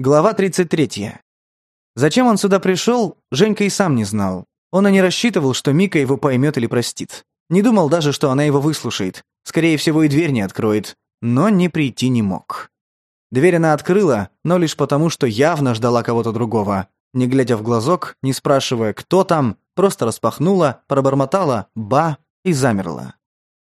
Глава 33. Зачем он сюда пришел, Женька и сам не знал. Он и не рассчитывал, что Мика его поймет или простит. Не думал даже, что она его выслушает. Скорее всего, и дверь не откроет. Но не прийти не мог. Дверь она открыла, но лишь потому, что явно ждала кого-то другого. Не глядя в глазок, не спрашивая, кто там, просто распахнула, пробормотала «ба» и замерла.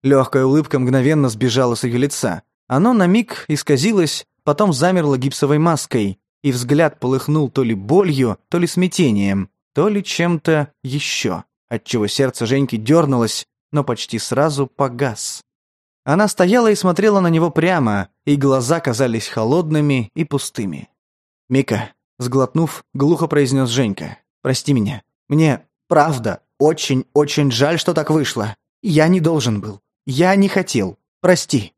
Легкая улыбка мгновенно сбежала с ее лица. Оно на миг исказилось, потом замерло гипсовой маской, и взгляд полыхнул то ли болью, то ли смятением, то ли чем-то еще, отчего сердце Женьки дернулось, но почти сразу погас. Она стояла и смотрела на него прямо, и глаза казались холодными и пустыми. «Мика», сглотнув, глухо произнес Женька, «прости меня. Мне, правда, очень-очень жаль, что так вышло. Я не должен был. Я не хотел. Прости».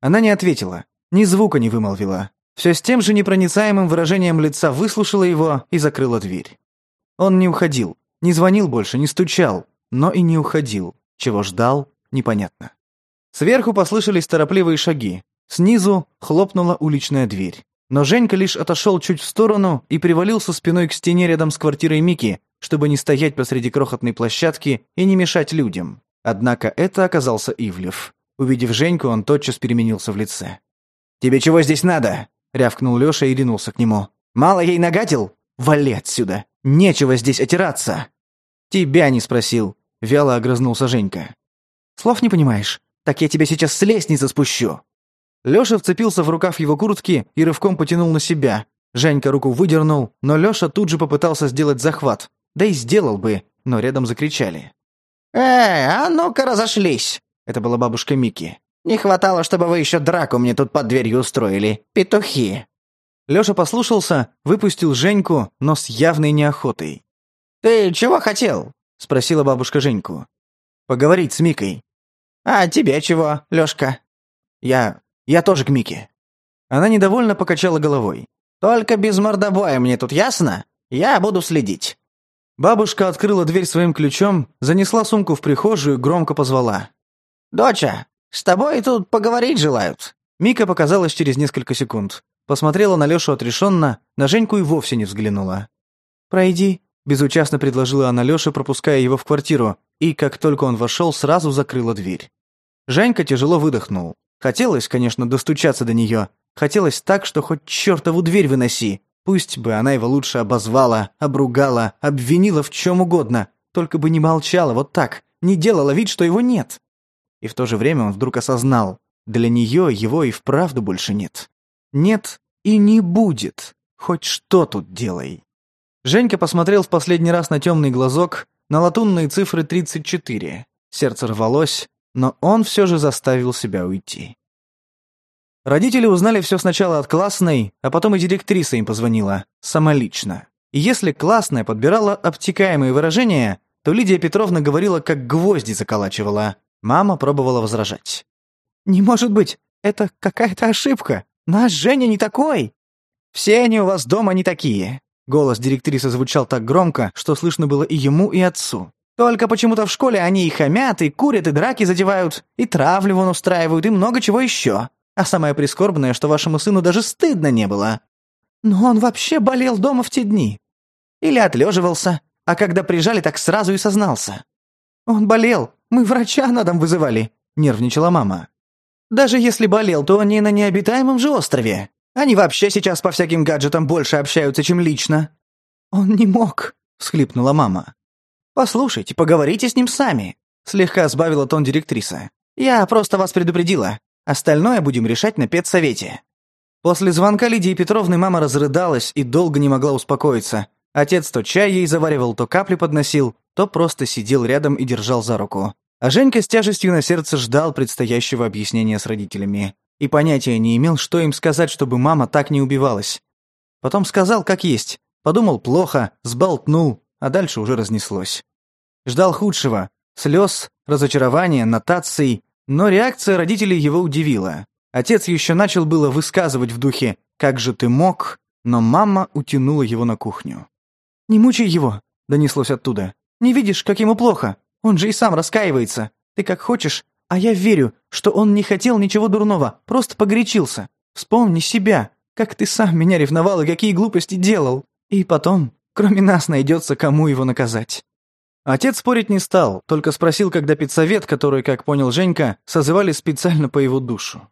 Она не ответила, ни звука не вымолвила. Все с тем же непроницаемым выражением лица выслушала его и закрыла дверь. Он не уходил, не звонил больше, не стучал, но и не уходил. Чего ждал, непонятно. Сверху послышались торопливые шаги. Снизу хлопнула уличная дверь. Но Женька лишь отошел чуть в сторону и привалился спиной к стене рядом с квартирой Мики, чтобы не стоять посреди крохотной площадки и не мешать людям. Однако это оказался Ивлев. Увидев Женьку, он тотчас переменился в лице. «Тебе чего здесь надо?» — рявкнул Лёша и ринулся к нему. «Мало ей нагадил? Вали отсюда! Нечего здесь отираться!» «Тебя не спросил!» — вяло огрызнулся Женька. «Слов не понимаешь? Так я тебя сейчас с лестницы спущу!» Лёша вцепился в рукав его куртки и рывком потянул на себя. Женька руку выдернул, но Лёша тут же попытался сделать захват. Да и сделал бы, но рядом закричали. «Эй, а ну-ка разошлись!» — это была бабушка Мики. Не хватало, чтобы вы еще драку мне тут под дверью устроили. Петухи!» Леша послушался, выпустил Женьку, но с явной неохотой. «Ты чего хотел?» — спросила бабушка Женьку. «Поговорить с Микой». «А тебе чего, Лёшка?» «Я... я тоже к Мике». Она недовольно покачала головой. «Только без мордобоя мне тут ясно? Я буду следить». Бабушка открыла дверь своим ключом, занесла сумку в прихожую, громко позвала. «Доча, с тобой тут поговорить желают». Мика показалась через несколько секунд. Посмотрела на Лёшу отрешенно, на Женьку и вовсе не взглянула. «Пройди», — безучастно предложила она Лёше, пропуская его в квартиру, и, как только он вошел, сразу закрыла дверь. Женька тяжело выдохнул. Хотелось, конечно, достучаться до неё, Хотелось так, что хоть чертову дверь выноси. Пусть бы она его лучше обозвала, обругала, обвинила в чем угодно. Только бы не молчала вот так, не делала вид, что его нет. И в то же время он вдруг осознал, для нее его и вправду больше нет. Нет и не будет. Хоть что тут делай. Женька посмотрел в последний раз на темный глазок, на латунные цифры 34. Сердце рвалось, но он все же заставил себя уйти. Родители узнали все сначала от классной, а потом и директриса им позвонила, самолично. И если классная подбирала обтекаемые выражения, то Лидия Петровна говорила, как гвозди заколачивала. Мама пробовала возражать. «Не может быть! Это какая-то ошибка! Наш Женя не такой!» «Все они у вас дома не такие!» Голос директрисы звучал так громко, что слышно было и ему, и отцу. «Только почему-то в школе они и хамят, и курят, и драки задевают, и травлю вон устраивают, и много чего еще. А самое прискорбное, что вашему сыну даже стыдно не было. Но он вообще болел дома в те дни. Или отлеживался, а когда прижали, так сразу и сознался. Он болел, мы врача на дом вызывали», — нервничала мама. «Даже если болел, то не на необитаемом же острове. Они вообще сейчас по всяким гаджетам больше общаются, чем лично». «Он не мог», — всхлипнула мама. «Послушайте, поговорите с ним сами», — слегка сбавила тон директриса. «Я просто вас предупредила. Остальное будем решать на педсовете». После звонка Лидии Петровны мама разрыдалась и долго не могла успокоиться. Отец то чай ей заваривал, то капли подносил, то просто сидел рядом и держал за руку. А Женька с тяжестью на сердце ждал предстоящего объяснения с родителями и понятия не имел, что им сказать, чтобы мама так не убивалась. Потом сказал, как есть, подумал плохо, сболтнул, а дальше уже разнеслось. Ждал худшего, слез, разочарования, нотаций, но реакция родителей его удивила. Отец еще начал было высказывать в духе «Как же ты мог?», но мама утянула его на кухню. «Не мучай его», — донеслось оттуда. «Не видишь, как ему плохо? Он же и сам раскаивается. Ты как хочешь, а я верю, что он не хотел ничего дурного, просто погорячился. Вспомни себя, как ты сам меня ревновал и какие глупости делал. И потом, кроме нас, найдется, кому его наказать». Отец спорить не стал, только спросил, когда педсовет, который, как понял Женька, созывали специально по его душу.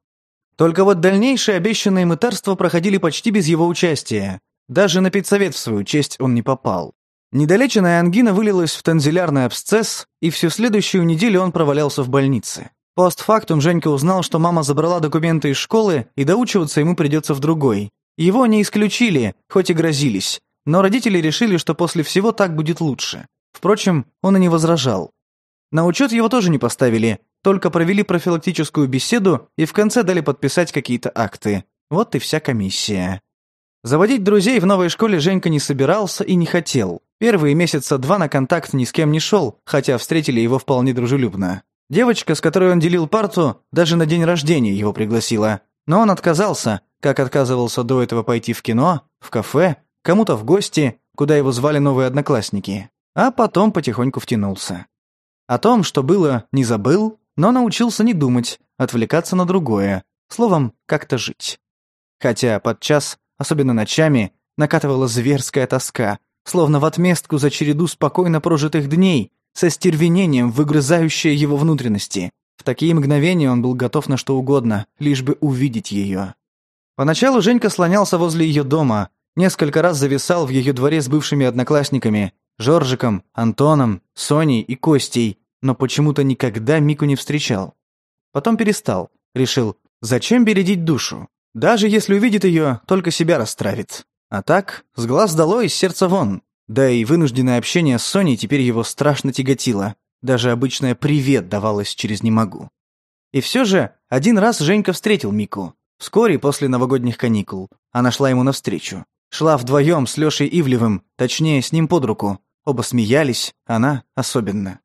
Только вот дальнейшие обещанные мытарства проходили почти без его участия. Даже на педсовет в свою честь он не попал. Недолеченная ангина вылилась в танзелярный абсцесс, и всю следующую неделю он провалялся в больнице. Постфактум Женька узнал, что мама забрала документы из школы, и доучиваться ему придется в другой. Его не исключили, хоть и грозились, но родители решили, что после всего так будет лучше. Впрочем, он и не возражал. На учет его тоже не поставили, только провели профилактическую беседу и в конце дали подписать какие-то акты. Вот и вся комиссия. Заводить друзей в новой школе Женька не собирался и не хотел. Первые месяца два на контакт ни с кем не шел, хотя встретили его вполне дружелюбно. Девочка, с которой он делил парту, даже на день рождения его пригласила. Но он отказался, как отказывался до этого пойти в кино, в кафе, кому-то в гости, куда его звали новые одноклассники. А потом потихоньку втянулся. О том, что было, не забыл, но научился не думать, отвлекаться на другое, словом, как-то жить. Хотя подчас, особенно ночами, накатывала зверская тоска, словно в отместку за череду спокойно прожитых дней, со стервенением, выгрызающее его внутренности. В такие мгновения он был готов на что угодно, лишь бы увидеть ее. Поначалу Женька слонялся возле ее дома, несколько раз зависал в ее дворе с бывшими одноклассниками, Жоржиком, Антоном, Соней и Костей, но почему-то никогда Мику не встречал. Потом перестал, решил, зачем бередить душу? Даже если увидит ее, только себя расстравит. А так, с глаз дало и сердца вон. Да и вынужденное общение с Соней теперь его страшно тяготило. Даже обычное «привет» давалось через «не могу». И все же, один раз Женька встретил Мику. Вскоре после новогодних каникул. Она шла ему навстречу. Шла вдвоем с Лешей Ивлевым, точнее, с ним под руку. Оба смеялись, она особенно.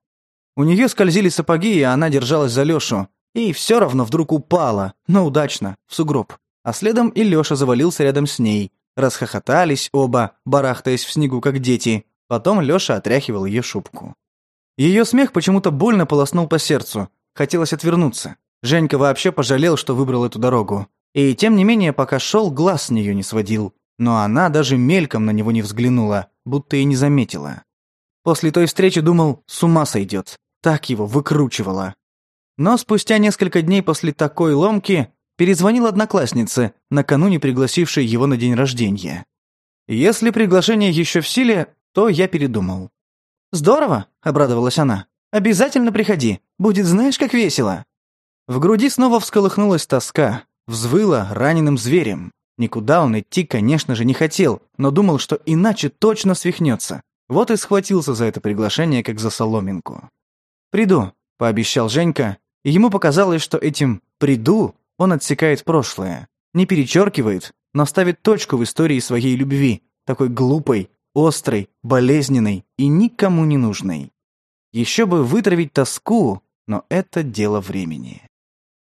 У нее скользили сапоги, и она держалась за Лешу. И все равно вдруг упала, но удачно, в сугроб. А следом и Леша завалился рядом с ней, Расхохотались оба, барахтаясь в снегу, как дети. Потом Лёша отряхивал её шубку. Её смех почему-то больно полоснул по сердцу. Хотелось отвернуться. Женька вообще пожалел, что выбрал эту дорогу. И тем не менее, пока шёл, глаз с неё не сводил. Но она даже мельком на него не взглянула, будто и не заметила. После той встречи думал, с ума сойдёт. Так его выкручивала. Но спустя несколько дней после такой ломки перезвонил однокласснице, накануне пригласившей его на день рождения. «Если приглашение еще в силе, то я передумал». «Здорово!» – обрадовалась она. «Обязательно приходи, будет знаешь, как весело!» В груди снова всколыхнулась тоска, взвыла раненым зверем. Никуда он идти, конечно же, не хотел, но думал, что иначе точно свихнется. Вот и схватился за это приглашение, как за соломинку. «Приду», — пообещал Женька, и ему показалось, что этим «приду» Он отсекает прошлое, не перечеркивает, но ставит точку в истории своей любви, такой глупой, острой, болезненной и никому не нужной. Еще бы вытравить тоску, но это дело времени.